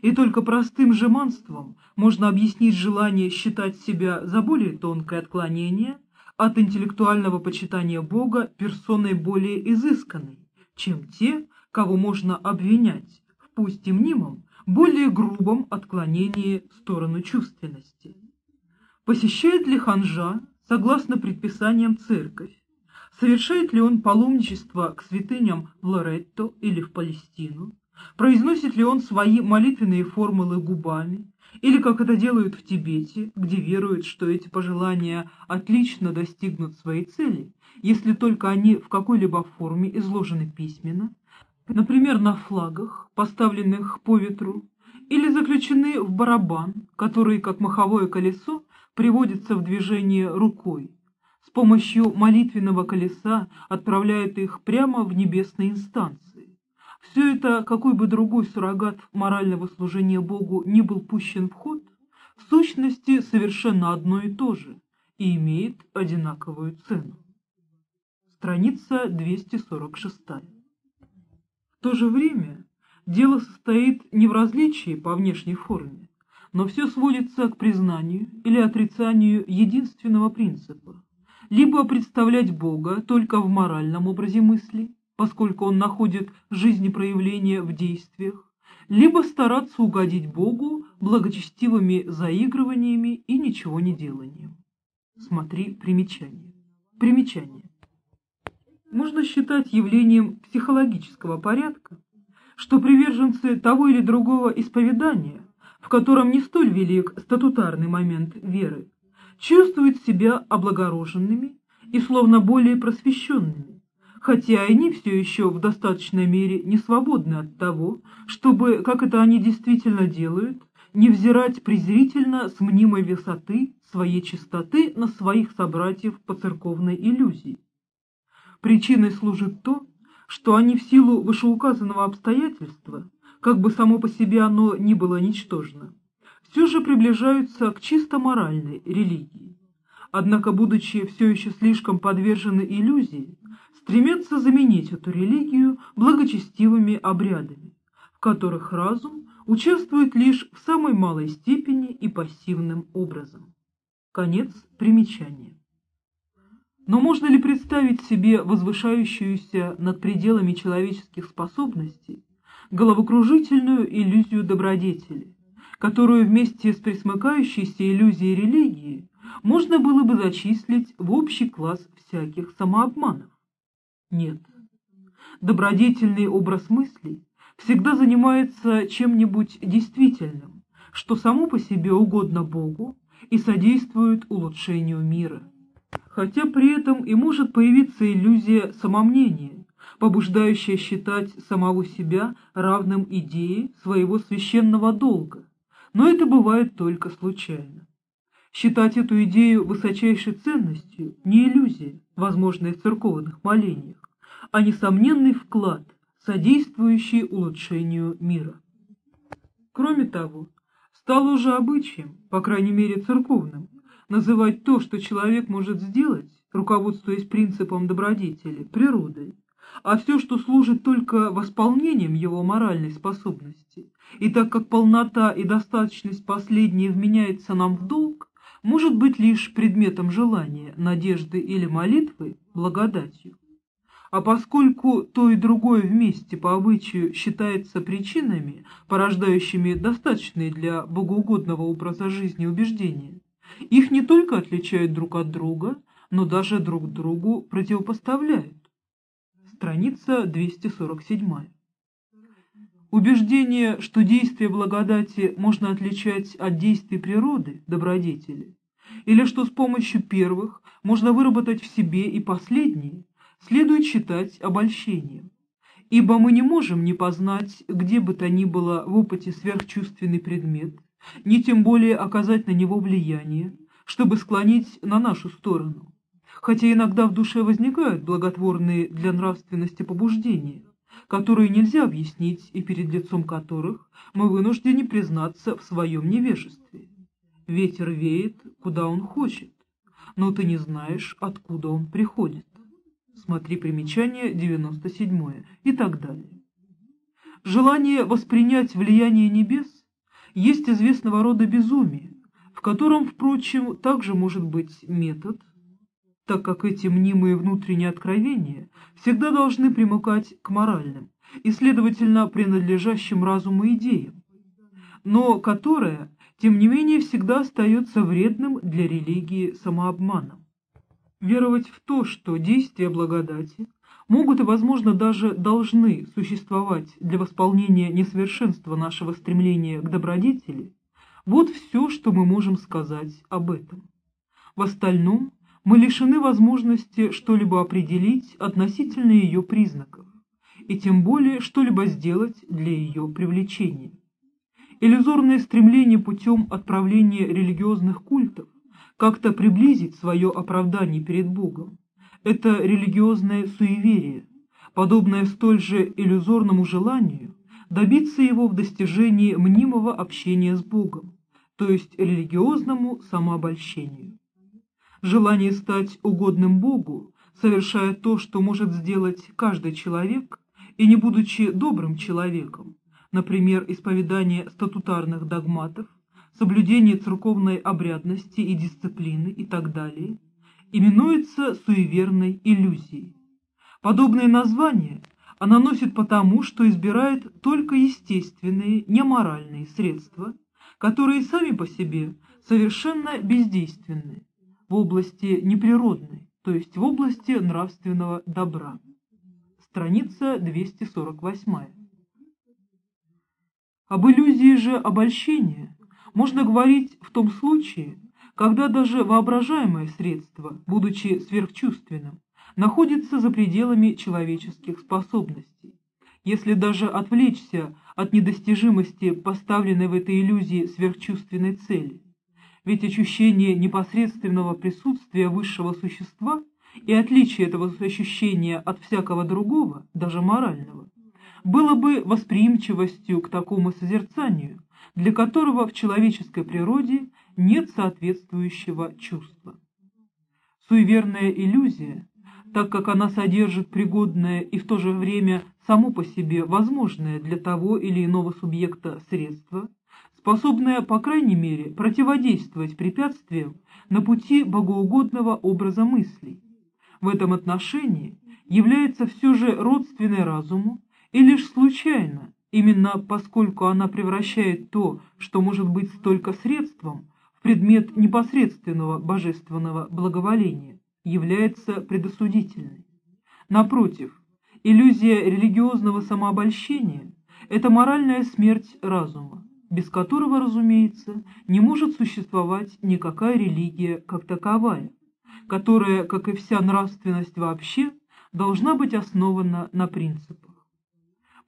И только простым жеманством можно объяснить желание считать себя за более тонкое отклонение от интеллектуального почитания Бога персоной более изысканной, чем те, кого можно обвинять в пусть и мнимом, более грубом отклонении в сторону чувственности. Посещает ли ханжа, согласно предписаниям церковь? Совершает ли он паломничество к святыням в Лоретто или в Палестину? Произносит ли он свои молитвенные формулы губами? Или как это делают в Тибете, где веруют, что эти пожелания отлично достигнут своей цели, если только они в какой-либо форме изложены письменно, например, на флагах, поставленных по ветру, или заключены в барабан, который, как маховое колесо, приводится в движение рукой. С помощью молитвенного колеса отправляет их прямо в небесные инстанции. Все это, какой бы другой суррогат морального служения Богу не был пущен в ход, в сущности совершенно одно и то же и имеет одинаковую цену. Страница 246. В то же время дело состоит не в различии по внешней форме, но все сводится к признанию или отрицанию единственного принципа. либо представлять Бога только в моральном образе мысли, поскольку он находит жизнепроявление в действиях, либо стараться угодить Богу благочестивыми заигрываниями и ничего не деланием. Смотри примечание. Примечание. Можно считать явлением психологического порядка, что приверженцы того или другого исповедания, в котором не столь велик статутарный момент веры, чувствуют себя облагороженными и словно более просвещенными, хотя они все еще в достаточной мере не свободны от того, чтобы, как это они действительно делают, не взирать презрительно с мнимой высоты своей чистоты на своих собратьев по церковной иллюзии. Причиной служит то, что они в силу вышеуказанного обстоятельства, как бы само по себе оно ни было ничтожно, все же приближаются к чисто моральной религии. Однако, будучи все еще слишком подвержены иллюзии, стремятся заменить эту религию благочестивыми обрядами, в которых разум участвует лишь в самой малой степени и пассивным образом. Конец примечания. Но можно ли представить себе возвышающуюся над пределами человеческих способностей головокружительную иллюзию добродетели, которую вместе с присмыкающейся иллюзией религии можно было бы зачислить в общий класс всяких самообманов? Нет. Добродетельный образ мыслей всегда занимается чем-нибудь действительным, что само по себе угодно Богу и содействует улучшению мира. Хотя при этом и может появиться иллюзия самомнения, побуждающая считать самого себя равным идее своего священного долга, но это бывает только случайно. Считать эту идею высочайшей ценностью – не иллюзия, возможная в церковных молениях, а несомненный вклад, содействующий улучшению мира. Кроме того, стало уже обычаем, по крайней мере церковным, называть то, что человек может сделать, руководствуясь принципом добродетели, природой, а все, что служит только восполнением его моральной способности, и так как полнота и достаточность последней вменяется нам в долг, может быть лишь предметом желания, надежды или молитвы, благодатью. А поскольку то и другое вместе по обычаю считается причинами, порождающими достаточные для богоугодного образа жизни убеждения, их не только отличают друг от друга, но даже друг другу противопоставляют. Страница 247. Убеждение, что действие благодати можно отличать от действий природы, добродетели, или что с помощью первых можно выработать в себе и последние, следует считать обольщением. Ибо мы не можем не познать, где бы то ни было в опыте сверхчувственный предмет, ни тем более оказать на него влияние, чтобы склонить на нашу сторону. Хотя иногда в душе возникают благотворные для нравственности побуждения, которые нельзя объяснить и перед лицом которых мы вынуждены признаться в своем невежестве. Ветер веет, куда он хочет, но ты не знаешь, откуда он приходит. Смотри примечание 97 и так далее. Желание воспринять влияние небес есть известного рода безумие, в котором, впрочем, также может быть метод – так как эти мнимые внутренние откровения всегда должны примыкать к моральным и, следовательно, принадлежащим разуму идеям, но которая, тем не менее, всегда остается вредным для религии самообманом. Веровать в то, что действия благодати могут и, возможно, даже должны существовать для восполнения несовершенства нашего стремления к добродетели, вот все, что мы можем сказать об этом. В остальном мы лишены возможности что-либо определить относительно ее признаков, и тем более что-либо сделать для ее привлечения. Иллюзорное стремление путем отправления религиозных культов как-то приблизить свое оправдание перед Богом – это религиозное суеверие, подобное столь же иллюзорному желанию добиться его в достижении мнимого общения с Богом, то есть религиозному самообольщению. Желание стать угодным Богу, совершая то, что может сделать каждый человек, и не будучи добрым человеком, например, исповедание статутарных догматов, соблюдение церковной обрядности и дисциплины и так далее, именуется суеверной иллюзией. Подобное название она носит потому, что избирает только естественные, неморальные средства, которые сами по себе совершенно бездейственны в области неприродной, то есть в области нравственного добра. Страница 248. Об иллюзии же обольщения можно говорить в том случае, когда даже воображаемое средство, будучи сверхчувственным, находится за пределами человеческих способностей. Если даже отвлечься от недостижимости поставленной в этой иллюзии сверхчувственной цели, ведь ощущение непосредственного присутствия высшего существа и отличие этого ощущения от всякого другого, даже морального, было бы восприимчивостью к такому созерцанию, для которого в человеческой природе нет соответствующего чувства. Суеверная иллюзия, так как она содержит пригодное и в то же время само по себе возможное для того или иного субъекта средство, способное, по крайней мере, противодействовать препятствиям на пути богоугодного образа мыслей. В этом отношении является все же родственной разуму и лишь случайно, именно поскольку она превращает то, что может быть столько средством, в предмет непосредственного божественного благоволения, является предосудительной. Напротив, иллюзия религиозного самообольщения – это моральная смерть разума, без которого, разумеется, не может существовать никакая религия как таковая, которая, как и вся нравственность вообще, должна быть основана на принципах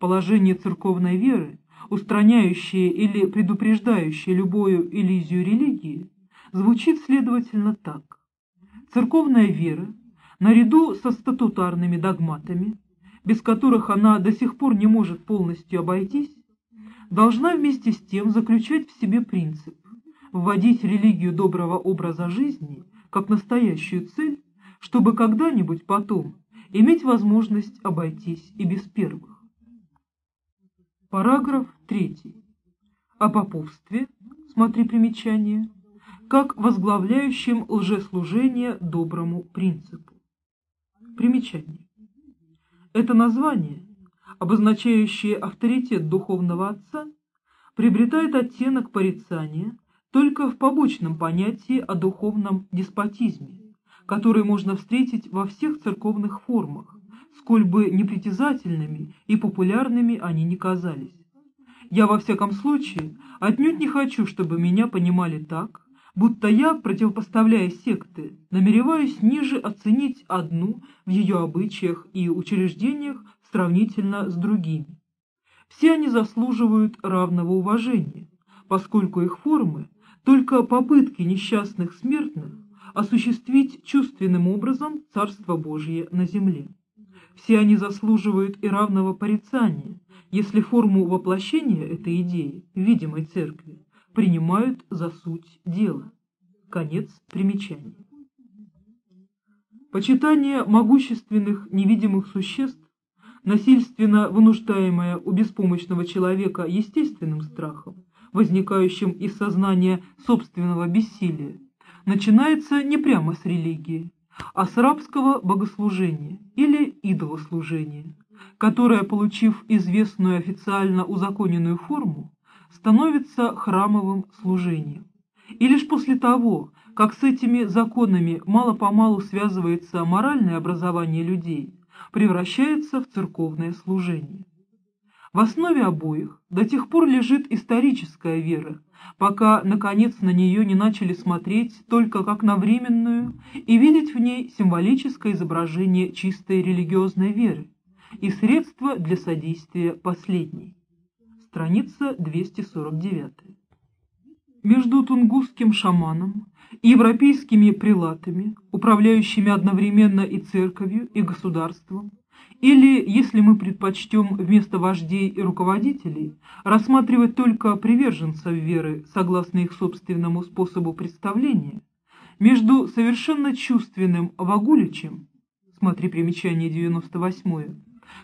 положение церковной веры, устраняющее или предупреждающее любую иллюзию религии, звучит, следовательно, так. Церковная вера, наряду со статутарными догматами, без которых она до сих пор не может полностью обойтись, должна вместе с тем заключать в себе принцип вводить религию доброго образа жизни как настоящую цель, чтобы когда-нибудь потом иметь возможность обойтись и без первых. Параграф 3. О поповстве, смотри примечание, как возглавляющем лжеслужение доброму принципу. Примечание. Это название, обозначающее авторитет духовного отца, приобретает оттенок порицания только в побочном понятии о духовном деспотизме, который можно встретить во всех церковных формах, сколь бы непритязательными и популярными они ни казались. Я, во всяком случае, отнюдь не хочу, чтобы меня понимали так, будто я, противопоставляя секты, намереваюсь ниже оценить одну в ее обычаях и учреждениях сравнительно с другими. Все они заслуживают равного уважения, поскольку их формы – только попытки несчастных смертных осуществить чувственным образом Царство Божие на земле. Все они заслуживают и равного порицания, если форму воплощения этой идеи видимой церкви принимают за суть дела. Конец примечания. Почитание могущественных невидимых существ, насильственно вынуждаемое у беспомощного человека естественным страхом, возникающим из сознания собственного бессилия, начинается не прямо с религии, а с богослужения или идолослужения, которое, получив известную официально узаконенную форму, становится храмовым служением. И лишь после того, как с этими законами мало-помалу связывается моральное образование людей, превращается в церковное служение. В основе обоих до тех пор лежит историческая вера, пока, наконец, на нее не начали смотреть только как на временную и видеть в ней символическое изображение чистой религиозной веры и средства для содействия последней. Страница 249. Между тунгусским шаманом и европейскими прилатами, управляющими одновременно и церковью, и государством, или, если мы предпочтем вместо вождей и руководителей рассматривать только приверженцев веры согласно их собственному способу представления, между совершенно чувственным Вагуличем, смотри примечание 98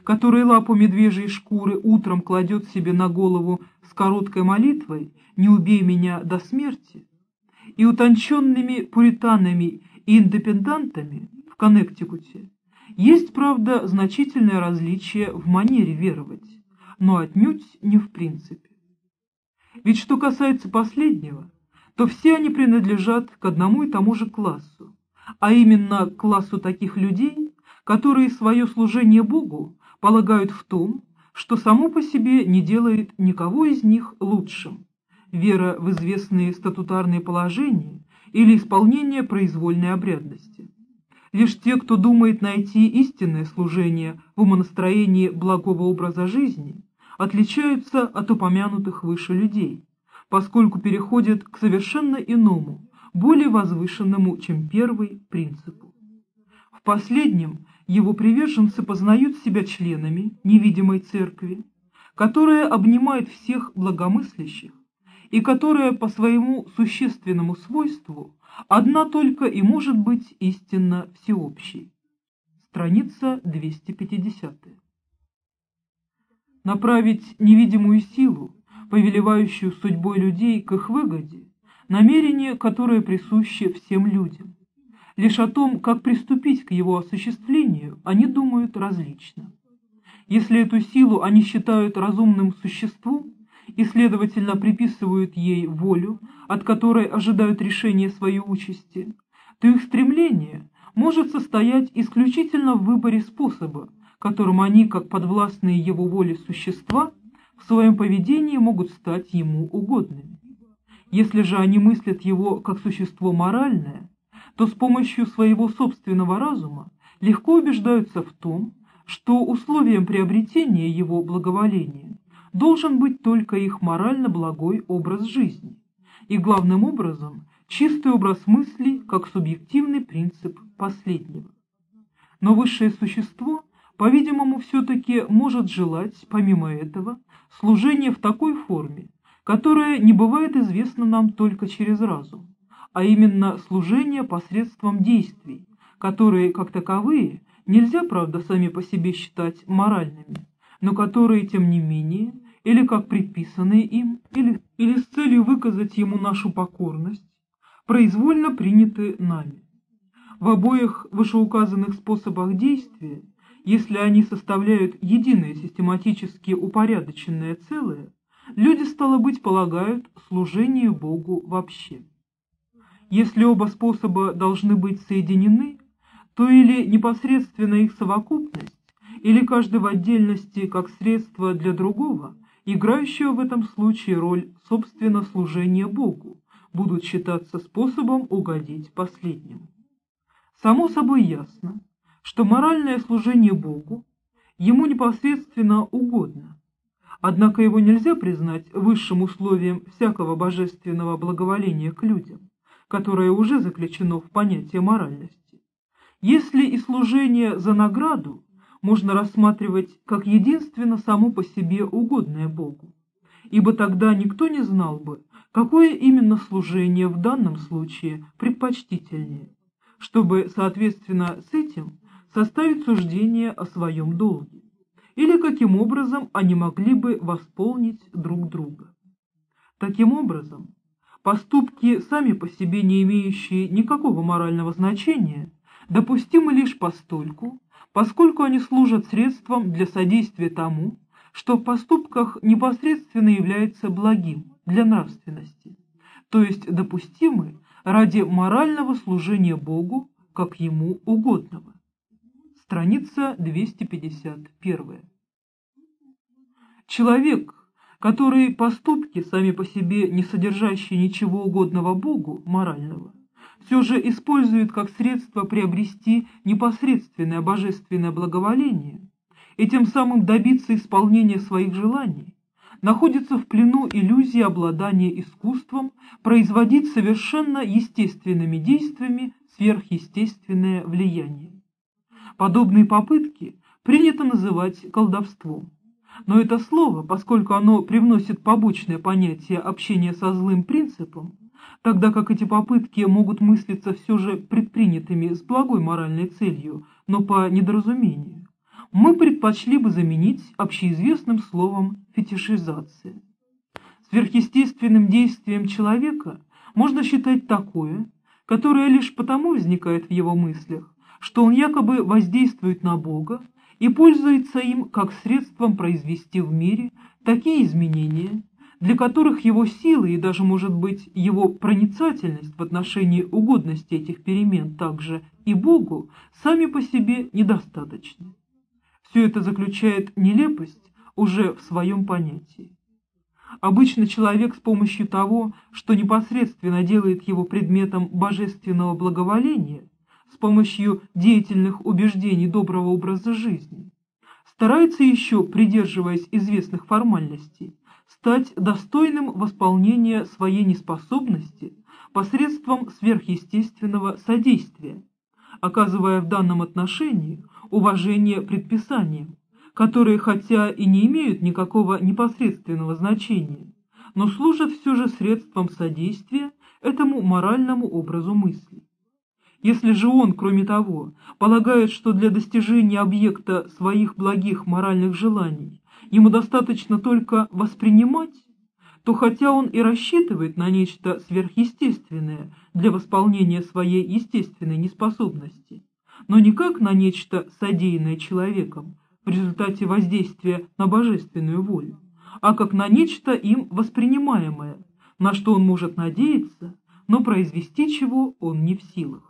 который лапу медвежьей шкуры утром кладет себе на голову с короткой молитвой «Не убей меня до смерти», и утонченными пуританами и индепендантами в Коннектикуте есть, правда, значительное различие в манере веровать, но отнюдь не в принципе. Ведь что касается последнего, то все они принадлежат к одному и тому же классу, а именно к классу таких людей, которые свое служение Богу полагают в том, что само по себе не делает никого из них лучшим, вера в известные статутарные положения или исполнение произвольной обрядности. Лишь те, кто думает найти истинное служение в умонастроении благого образа жизни, отличаются от упомянутых выше людей, поскольку переходят к совершенно иному, более возвышенному, чем первый, принципу. В последнем его приверженцы познают себя членами невидимой церкви, которая обнимает всех благомыслящих и которая по своему существенному свойству одна только и может быть истинно всеобщей. Страница 250. Направить невидимую силу, повелевающую судьбой людей к их выгоде, намерение, которое присуще всем людям. Лишь о том, как приступить к его осуществлению, они думают различно. Если эту силу они считают разумным существом, и, следовательно, приписывают ей волю, от которой ожидают решения своей участи, то их стремление может состоять исключительно в выборе способа, которым они, как подвластные его воле существа, в своем поведении могут стать ему угодными. Если же они мыслят его как существо моральное, то с помощью своего собственного разума легко убеждаются в том, что условием приобретения его благоволения должен быть только их морально благой образ жизни, и главным образом чистый образ мыслей как субъективный принцип последнего. Но высшее существо, по-видимому, все-таки может желать, помимо этого, служения в такой форме, которая не бывает известна нам только через разум, а именно служение посредством действий, которые, как таковые, нельзя, правда, сами по себе считать моральными, но которые, тем не менее, или как предписанные им, или, или с целью выказать ему нашу покорность, произвольно приняты нами. В обоих вышеуказанных способах действия, если они составляют единое систематически упорядоченное целое, люди, стало быть, полагают служение Богу вообще. Если оба способа должны быть соединены, то или непосредственно их совокупность, или каждый в отдельности как средство для другого, играющего в этом случае роль собственно служения Богу, будут считаться способом угодить последнему. Само собой ясно, что моральное служение Богу ему непосредственно угодно, однако его нельзя признать высшим условием всякого божественного благоволения к людям, которое уже заключено в понятие моральности. Если и служение за награду можно рассматривать как единственно само по себе угодное Богу, ибо тогда никто не знал бы, какое именно служение в данном случае предпочтительнее, чтобы, соответственно, с этим составить суждение о своем долге, или каким образом они могли бы восполнить друг друга. Таким образом, поступки, сами по себе не имеющие никакого морального значения, допустимы лишь постольку, поскольку они служат средством для содействия тому, что в поступках непосредственно является благим для нравственности, то есть допустимы ради морального служения Богу, как Ему угодного. Страница 251. Человек, который поступки, сами по себе не содержащие ничего угодного Богу, морального, все же использует как средство приобрести непосредственное божественное благоволение и тем самым добиться исполнения своих желаний, находится в плену иллюзии обладания искусством производить совершенно естественными действиями сверхъестественное влияние. Подобные попытки принято называть колдовством. Но это слово, поскольку оно привносит побочное понятие общения со злым принципом, тогда как эти попытки могут мыслиться все же предпринятыми с благой моральной целью, но по недоразумению, мы предпочли бы заменить общеизвестным словом «фетишизация». Сверхъестественным действием человека можно считать такое, которое лишь потому возникает в его мыслях, что он якобы воздействует на Бога и пользуется им как средством произвести в мире такие изменения, для которых его силы и даже, может быть, его проницательность в отношении угодности этих перемен также и Богу сами по себе недостаточны. Все это заключает нелепость уже в своем понятии. Обычно человек с помощью того, что непосредственно делает его предметом божественного благоволения, с помощью деятельных убеждений доброго образа жизни, старается еще, придерживаясь известных формальностей, стать достойным восполнения своей неспособности посредством сверхъестественного содействия, оказывая в данном отношении уважение предписаниям, которые хотя и не имеют никакого непосредственного значения, но служат все же средством содействия этому моральному образу мысли. Если же он, кроме того, полагает, что для достижения объекта своих благих моральных желаний ему достаточно только воспринимать, то хотя он и рассчитывает на нечто сверхъестественное для восполнения своей естественной неспособности, но никак на нечто содеянное человеком в результате воздействия на божественную волю, а как на нечто им воспринимаемое, на что он может надеяться, но произвести чего он не в силах.